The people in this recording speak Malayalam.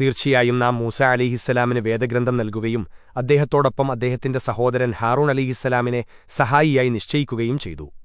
തീർച്ചയായും നാം മൂസ അലിഹിസ്സലാമിന് വേദഗ്രന്ഥം നൽകുകയും അദ്ദേഹത്തോടൊപ്പം അദ്ദേഹത്തിന്റെ സഹോദരൻ ഹാറൂൺ അലിഹിസ്സലാമിനെ സഹായിയായി നിശ്ചയിക്കുകയും ചെയ്തു.